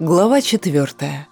Глава четвертая.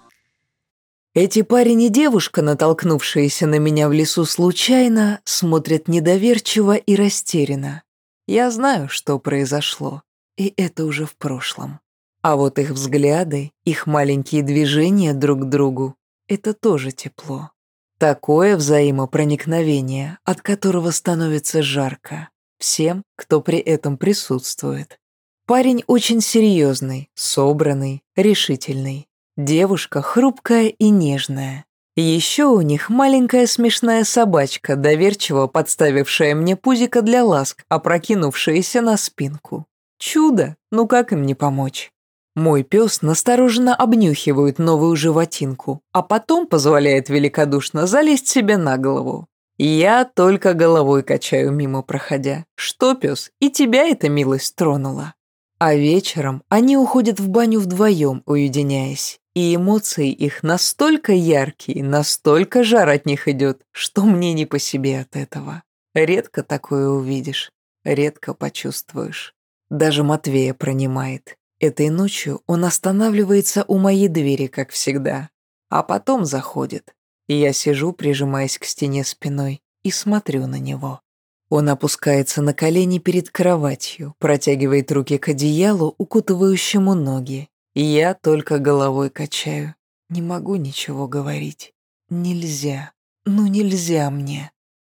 Эти парень и девушка, натолкнувшиеся на меня в лесу случайно, смотрят недоверчиво и растерянно. Я знаю, что произошло, и это уже в прошлом. А вот их взгляды, их маленькие движения друг к другу — это тоже тепло. Такое взаимопроникновение, от которого становится жарко всем, кто при этом присутствует. Парень очень серьезный, собранный, решительный. Девушка хрупкая и нежная. Еще у них маленькая смешная собачка, доверчиво подставившая мне пузико для ласк, опрокинувшаяся на спинку. Чудо, ну как им не помочь? Мой пес настороженно обнюхивает новую животинку, а потом позволяет великодушно залезть себе на голову. Я только головой качаю мимо проходя. Что, пес, и тебя эта милость тронула? А вечером они уходят в баню вдвоем, уединяясь, и эмоции их настолько яркие, настолько жар от них идет, что мне не по себе от этого. Редко такое увидишь, редко почувствуешь. Даже Матвея пронимает. Этой ночью он останавливается у моей двери, как всегда, а потом заходит. Я сижу, прижимаясь к стене спиной, и смотрю на него. Он опускается на колени перед кроватью, протягивает руки к одеялу, укутывающему ноги. И я только головой качаю. Не могу ничего говорить. Нельзя. Ну нельзя мне.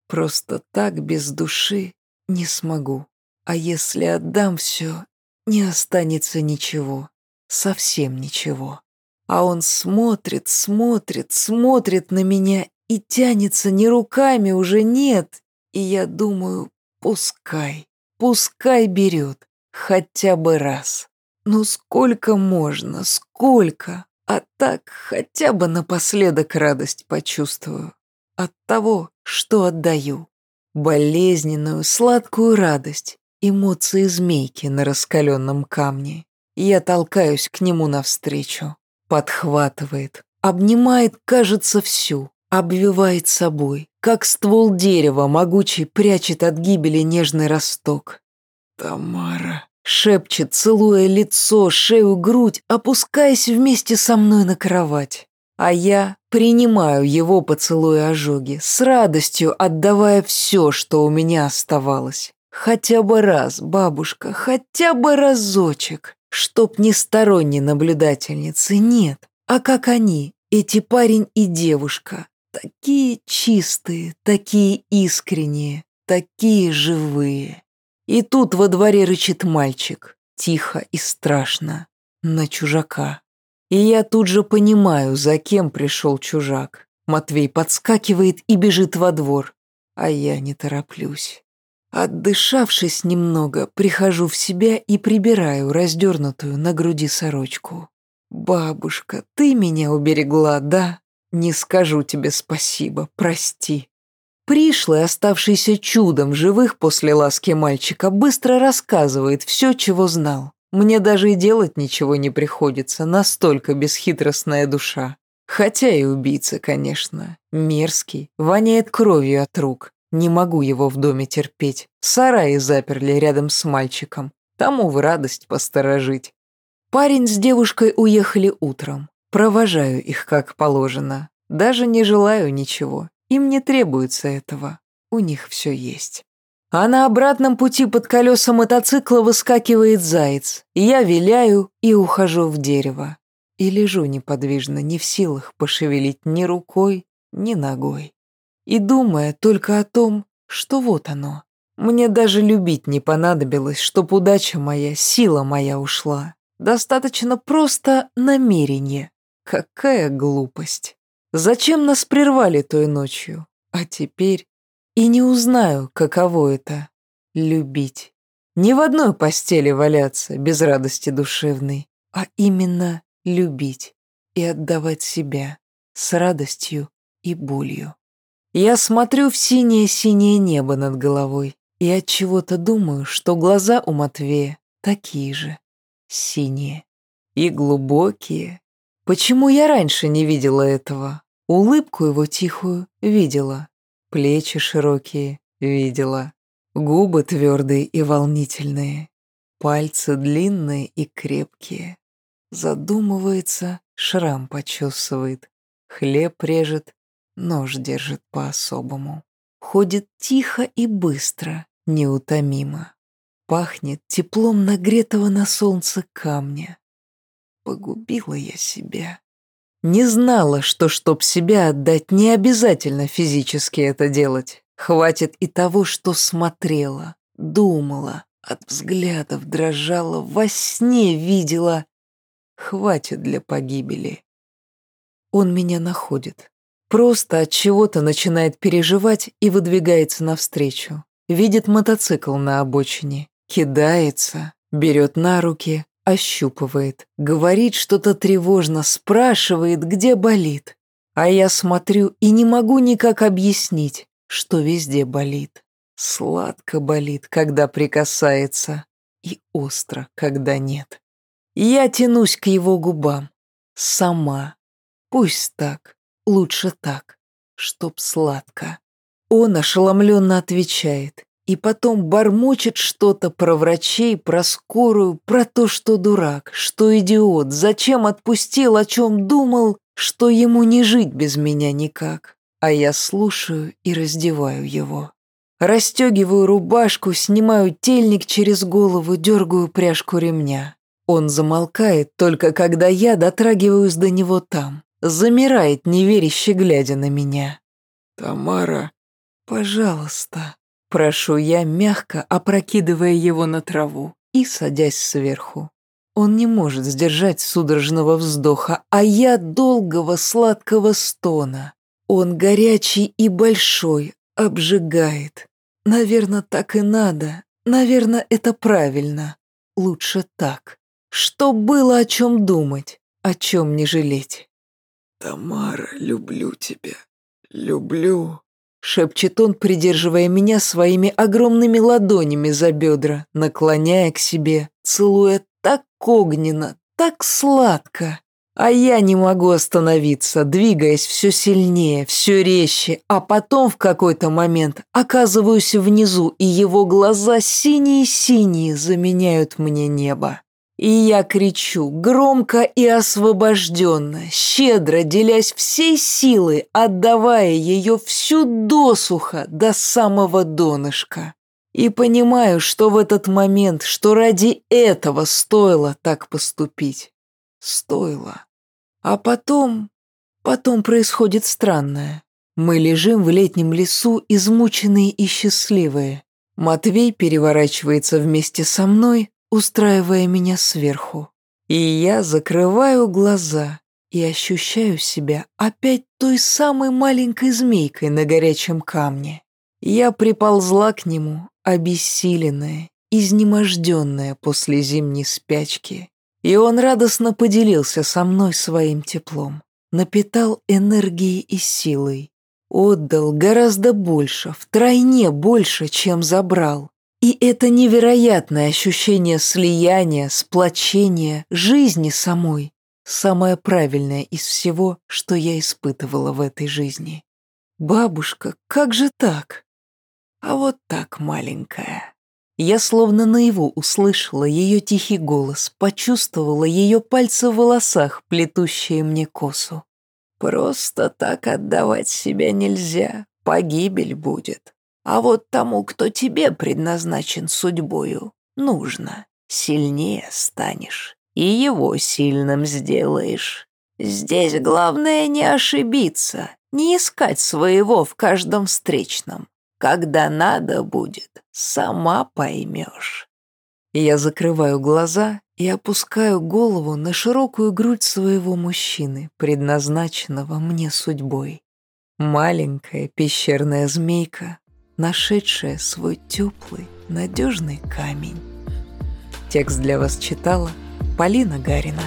Просто так без души не смогу. А если отдам все, не останется ничего. Совсем ничего. А он смотрит, смотрит, смотрит на меня и тянется не руками, уже нет, и я думаю, пускай, пускай берет, хотя бы раз. Ну сколько можно, сколько? А так хотя бы напоследок радость почувствую. От того, что отдаю. Болезненную, сладкую радость, эмоции змейки на раскаленном камне. Я толкаюсь к нему навстречу. Подхватывает, обнимает, кажется, всю, обвивает собой, как ствол дерева, могучий, прячет от гибели нежный росток. «Тамара», — шепчет, целуя лицо, шею, грудь, опускаясь вместе со мной на кровать. А я принимаю его поцелуи ожоги, с радостью отдавая все, что у меня оставалось. Хотя бы раз, бабушка, хотя бы разочек, чтоб не сторонней наблюдательницы, нет, а как они, эти парень и девушка, Такие чистые, такие искренние, такие живые. И тут во дворе рычит мальчик, тихо и страшно, на чужака. И я тут же понимаю, за кем пришел чужак. Матвей подскакивает и бежит во двор, а я не тороплюсь. Отдышавшись немного, прихожу в себя и прибираю раздернутую на груди сорочку. «Бабушка, ты меня уберегла, да?» Не скажу тебе спасибо, прости. Пришлый, оставшийся чудом живых после ласки мальчика, быстро рассказывает все, чего знал. Мне даже и делать ничего не приходится, настолько бесхитростная душа. Хотя и убийца, конечно. Мерзкий, воняет кровью от рук. Не могу его в доме терпеть. Сараи заперли рядом с мальчиком. Тому в радость посторожить. Парень с девушкой уехали утром. Провожаю их как положено. Даже не желаю ничего. Им не требуется этого. У них все есть. А на обратном пути под колеса мотоцикла выскакивает заяц. Я виляю и ухожу в дерево. И лежу неподвижно, не в силах пошевелить ни рукой, ни ногой. И думая только о том, что вот оно. Мне даже любить не понадобилось, чтоб удача моя, сила моя ушла. Достаточно просто намерение. Какая глупость. Зачем нас прервали той ночью? А теперь и не узнаю, каково это — любить. Не в одной постели валяться без радости душевной, а именно любить и отдавать себя с радостью и болью. Я смотрю в синее-синее небо над головой и от чего-то думаю, что глаза у Матвея такие же, синие и глубокие, Почему я раньше не видела этого? Улыбку его тихую видела, плечи широкие видела, губы твердые и волнительные, пальцы длинные и крепкие. Задумывается, шрам почесывает. Хлеб режет, нож держит по-особому. Ходит тихо и быстро, неутомимо. Пахнет теплом нагретого на солнце камня. Погубила я себя. Не знала, что, чтоб себя отдать, не обязательно физически это делать. Хватит и того, что смотрела, думала, от взглядов дрожала, во сне видела. Хватит для погибели. Он меня находит. Просто от чего-то начинает переживать и выдвигается навстречу. Видит мотоцикл на обочине, кидается, берет на руки, ощупывает, говорит что-то тревожно, спрашивает, где болит. А я смотрю и не могу никак объяснить, что везде болит. Сладко болит, когда прикасается, и остро, когда нет. Я тянусь к его губам. Сама. Пусть так, лучше так, чтоб сладко. Он ошеломленно отвечает и потом бормочет что-то про врачей, про скорую, про то, что дурак, что идиот, зачем отпустил, о чем думал, что ему не жить без меня никак. А я слушаю и раздеваю его. Расстегиваю рубашку, снимаю тельник через голову, дергаю пряжку ремня. Он замолкает только когда я дотрагиваюсь до него там. Замирает, неверяще глядя на меня. «Тамара...» «Пожалуйста...» Прошу я, мягко опрокидывая его на траву и садясь сверху. Он не может сдержать судорожного вздоха, а я долгого сладкого стона. Он горячий и большой, обжигает. Наверное, так и надо. Наверное, это правильно. Лучше так. Что было о чем думать, о чем не жалеть. «Тамара, люблю тебя. Люблю» шепчет он, придерживая меня своими огромными ладонями за бедра, наклоняя к себе, целуя так огненно, так сладко. А я не могу остановиться, двигаясь все сильнее, все резче, а потом в какой-то момент оказываюсь внизу, и его глаза синие-синие заменяют мне небо. И я кричу, громко и освобожденно, щедро делясь всей силой, отдавая ее всю досуха до самого донышка. И понимаю, что в этот момент, что ради этого стоило так поступить. Стоило. А потом... Потом происходит странное. Мы лежим в летнем лесу, измученные и счастливые. Матвей переворачивается вместе со мной, устраивая меня сверху. И я закрываю глаза и ощущаю себя опять той самой маленькой змейкой на горячем камне. Я приползла к нему, обессиленная, изнеможденная после зимней спячки. И он радостно поделился со мной своим теплом, напитал энергией и силой, отдал гораздо больше, втройне больше, чем забрал. И это невероятное ощущение слияния, сплочения, жизни самой, самое правильное из всего, что я испытывала в этой жизни. Бабушка, как же так? А вот так, маленькая. Я словно наяву услышала ее тихий голос, почувствовала ее пальцы в волосах, плетущие мне косу. Просто так отдавать себя нельзя, погибель будет. А вот тому, кто тебе предназначен судьбою, нужно. Сильнее станешь и его сильным сделаешь. Здесь главное не ошибиться, не искать своего в каждом встречном. Когда надо будет, сама поймешь. Я закрываю глаза и опускаю голову на широкую грудь своего мужчины, предназначенного мне судьбой. Маленькая пещерная змейка нашедшая свой теплый, надежный камень. Текст для вас читала Полина Гарина.